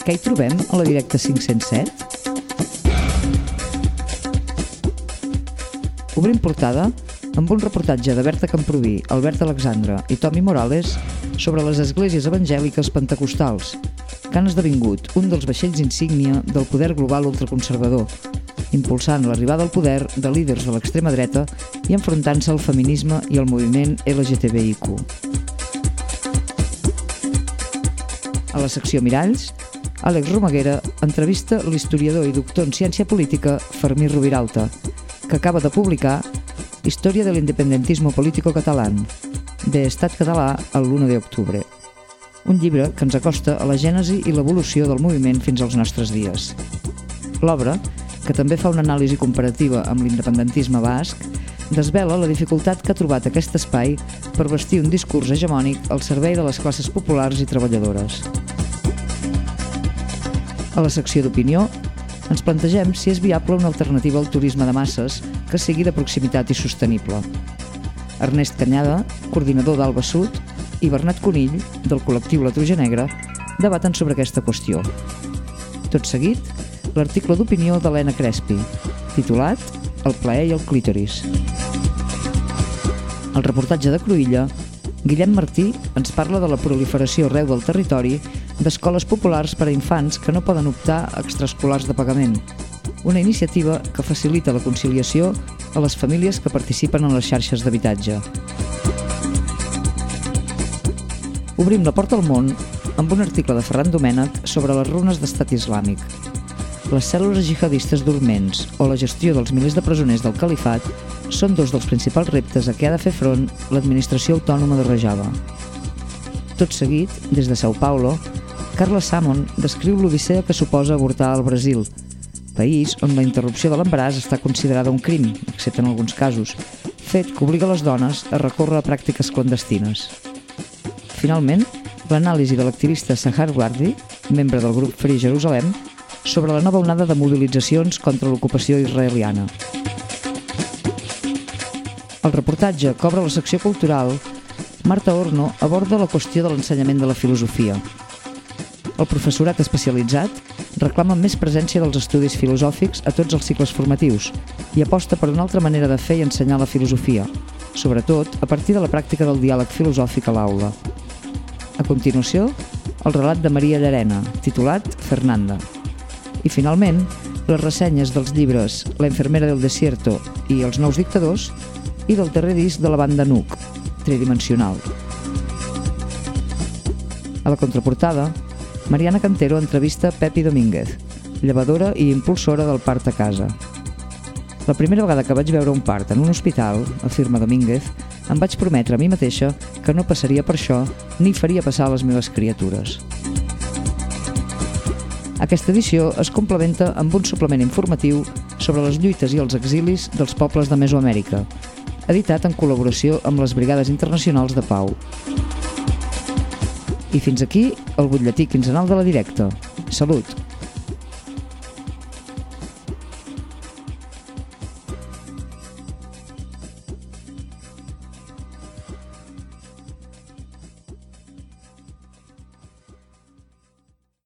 Què hi trobem a la directa 507? Obrim portada amb un reportatge de Berta Camproví, Albert Alexandre i Tomi Morales sobre les esglésies evangèliques pentecostals, que han esdevingut un dels vaixells insígnia del poder global ultraconservador, impulsant l'arribada al poder de líders de l'extrema dreta i enfrontant-se al feminisme i al moviment LGTBIQ. A la secció Miralls, Àlex Romaguera entrevista l'historiador i doctor en ciència política Fermí Rubiralta, que acaba de publicar Història de l'independentismo político català, de Estat català el l'1 d'octubre. Un llibre que ens acosta a la gènesi i l'evolució del moviment fins als nostres dies. L'obra, que també fa una anàlisi comparativa amb l'independentisme basc, desvela la dificultat que ha trobat aquest espai per vestir un discurs hegemònic al servei de les classes populars i treballadores. A la secció d'opinió, ens plantegem si és viable una alternativa al turisme de masses que sigui de proximitat i sostenible. Ernest Canyada, coordinador d'Alba Sud, i Bernat Conill, del col·lectiu La Truja Negra, debaten sobre aquesta qüestió. Tot seguit, l'article d'opinió d'Helena Crespi, titulat El plaer i el clítoris. El reportatge de Cruïlla, Guillem Martí ens parla de la proliferació arreu del territori d'escoles populars per a infants que no poden optar a extraescolars de pagament, una iniciativa que facilita la conciliació a les famílies que participen en les xarxes d'habitatge. Obrim la porta al món amb un article de Ferran Domènech sobre les runes d'estat islàmic. Les cèl·lules jihadistes dorments o la gestió dels milers de presoners del califat són dos dels principals reptes a què ha de fer front l'administració autònoma de Rojava. Tot seguit, des de Sao Paulo, Carla Samon descriu l'odissea que suposa avortar al Brasil, país on la interrupció de l'embaràs està considerada un crim, excepte en alguns casos, fet que obliga les dones a recórrer a pràctiques clandestines. Finalment, l'anàlisi de l'activista Sahar Wardi, membre del grup Free Jerusalem, sobre la nova onada de mobilitzacions contra l'ocupació israeliana. El reportatge cobra la secció cultural Marta Orno aborda la qüestió de l'ensenyament de la filosofia. El professorat especialitzat reclama més presència dels estudis filosòfics a tots els cicles formatius i aposta per una altra manera de fer i ensenyar la filosofia, sobretot a partir de la pràctica del diàleg filosòfic a l'aula. A continuació, el relat de Maria Llarena, titulat Fernanda. I finalment, les ressenyes dels llibres La enfermera del desierto i Els nous dictadors i del darrer disc de la banda Nuc, tridimensional. A la contraportada, Mariana Cantero entrevista Pepi Domínguez, llevadora i impulsora del part a casa. La primera vegada que vaig veure un part en un hospital, afirma Domínguez, em vaig prometre a mi mateixa que no passaria per això ni faria passar a les meves criatures. Aquesta edició es complementa amb un suplement informatiu sobre les lluites i els exilis dels pobles de Mesoamèrica, editat en col·laboració amb les Brigades Internacionals de Pau. I fins aquí el butlletí quinzenal de la directa. Salut!